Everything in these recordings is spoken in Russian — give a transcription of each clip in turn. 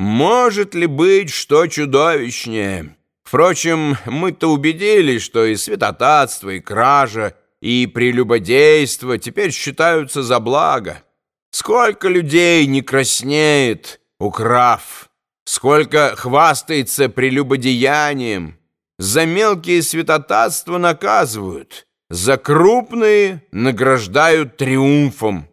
Может ли быть что чудовищнее? Впрочем, мы-то убедились, что и святотатство, и кража, и прелюбодейство теперь считаются за благо. Сколько людей не краснеет, украв, сколько хвастается прелюбодеянием. За мелкие святотатства наказывают, за крупные награждают триумфом.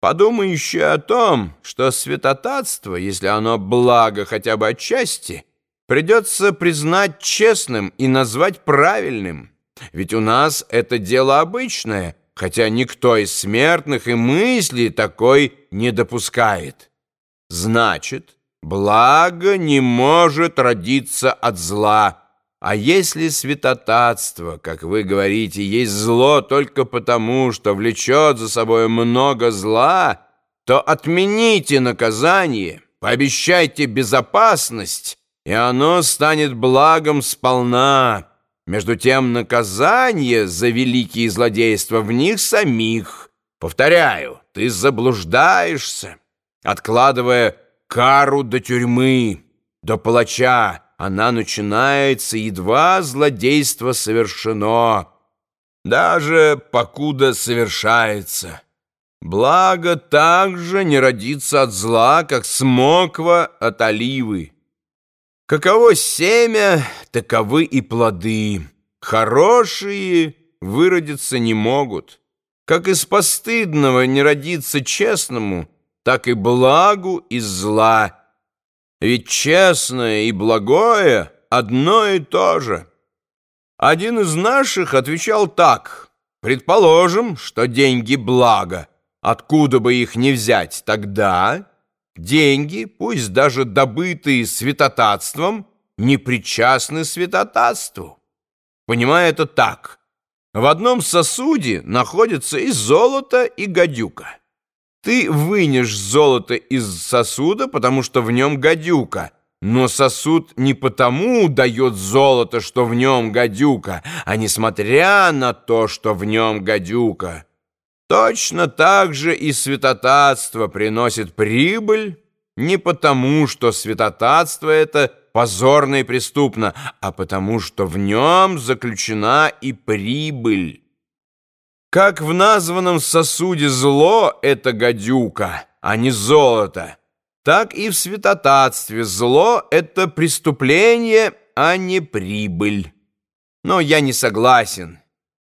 Подумай еще о том, что святотатство, если оно благо хотя бы отчасти, придется признать честным и назвать правильным. Ведь у нас это дело обычное, хотя никто из смертных и мысли такой не допускает. Значит, благо не может родиться от зла. А если святотатство, как вы говорите, есть зло только потому, что влечет за собой много зла, то отмените наказание, пообещайте безопасность, и оно станет благом сполна. Между тем наказание за великие злодейства в них самих. Повторяю, ты заблуждаешься, откладывая кару до тюрьмы, до палача, она начинается, едва злодейство совершено, даже покуда совершается. Благо также не родится от зла, как смоква от оливы. Каково семя, таковы и плоды. Хорошие выродиться не могут. Как из постыдного не родится честному, так и благу из зла ведь честное и благое одно и то же. Один из наших отвечал так. Предположим, что деньги благо. Откуда бы их не взять тогда? Деньги, пусть даже добытые святотатством, не причастны святотатству. Понимая это так. В одном сосуде находится и золото, и гадюка. Ты вынешь золото из сосуда, потому что в нем гадюка. Но сосуд не потому дает золото, что в нем гадюка, а несмотря на то, что в нем гадюка. Точно так же и святотатство приносит прибыль не потому, что святотатство это позорно и преступно, а потому, что в нем заключена и прибыль. Как в названном сосуде зло — это гадюка, а не золото, так и в святотатстве зло — это преступление, а не прибыль. Но я не согласен,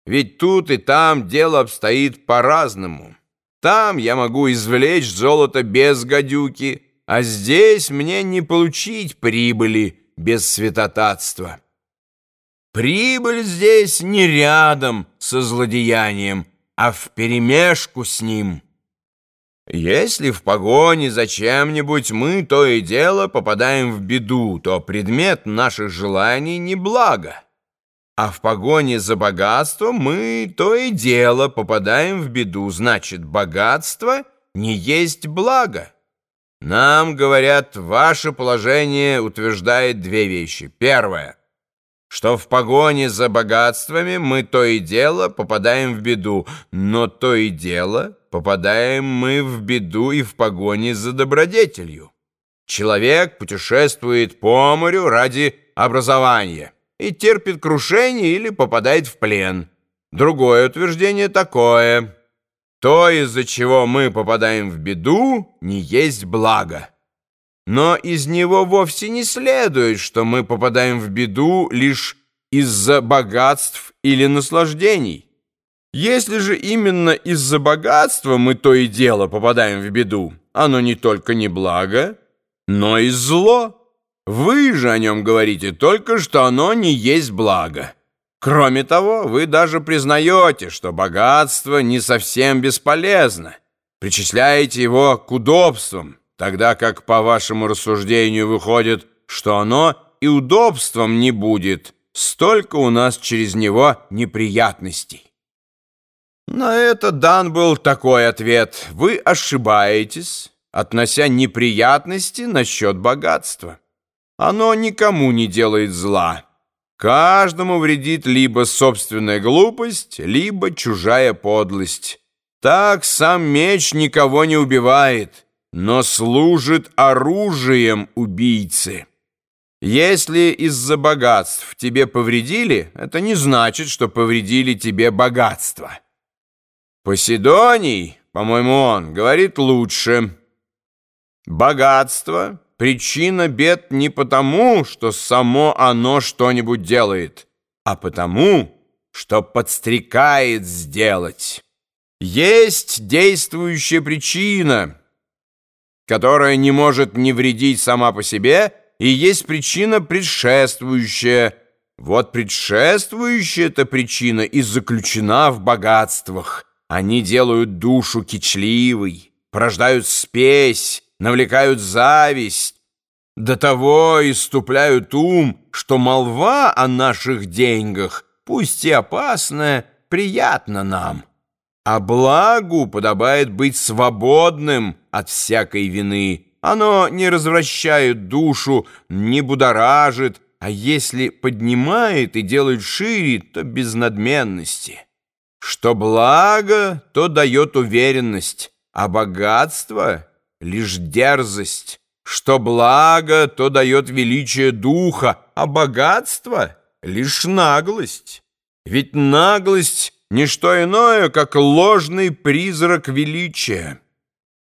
ведь тут и там дело обстоит по-разному. Там я могу извлечь золото без гадюки, а здесь мне не получить прибыли без святотатства. Прибыль здесь не рядом со злодеянием, а вперемешку с ним. Если в погоне за чем-нибудь мы то и дело попадаем в беду, то предмет наших желаний не благо. А в погоне за богатством мы то и дело попадаем в беду, значит, богатство не есть благо. Нам, говорят, ваше положение утверждает две вещи. Первое — что в погоне за богатствами мы то и дело попадаем в беду, но то и дело попадаем мы в беду и в погоне за добродетелью. Человек путешествует по морю ради образования и терпит крушение или попадает в плен. Другое утверждение такое. То, из-за чего мы попадаем в беду, не есть благо. Но из него вовсе не следует, что мы попадаем в беду лишь из-за богатств или наслаждений. Если же именно из-за богатства мы то и дело попадаем в беду, оно не только не благо, но и зло. Вы же о нем говорите только, что оно не есть благо. Кроме того, вы даже признаете, что богатство не совсем бесполезно, причисляете его к удобствам, тогда как, по вашему рассуждению, выходит, что оно и удобством не будет, столько у нас через него неприятностей. На это дан был такой ответ. Вы ошибаетесь, относя неприятности насчет богатства. Оно никому не делает зла. Каждому вредит либо собственная глупость, либо чужая подлость. Так сам меч никого не убивает. Но служит оружием убийцы. Если из-за богатств тебе повредили, это не значит, что повредили тебе богатство. Поседоний, по-моему, он говорит лучше. Богатство — причина бед не потому, что само оно что-нибудь делает, а потому, что подстрекает сделать. Есть действующая причина, которая не может не вредить сама по себе, и есть причина предшествующая. Вот предшествующая эта причина и заключена в богатствах. Они делают душу кичливой, порождают спесь, навлекают зависть, до того иступляют ум, что молва о наших деньгах, пусть и опасная, приятна нам. А благу подобает быть свободным от всякой вины. Оно не развращает душу, не будоражит, а если поднимает и делает шире, то без надменности. Что благо, то дает уверенность, а богатство — лишь дерзость. Что благо, то дает величие духа, а богатство — лишь наглость. Ведь наглость — не что иное, как ложный призрак величия.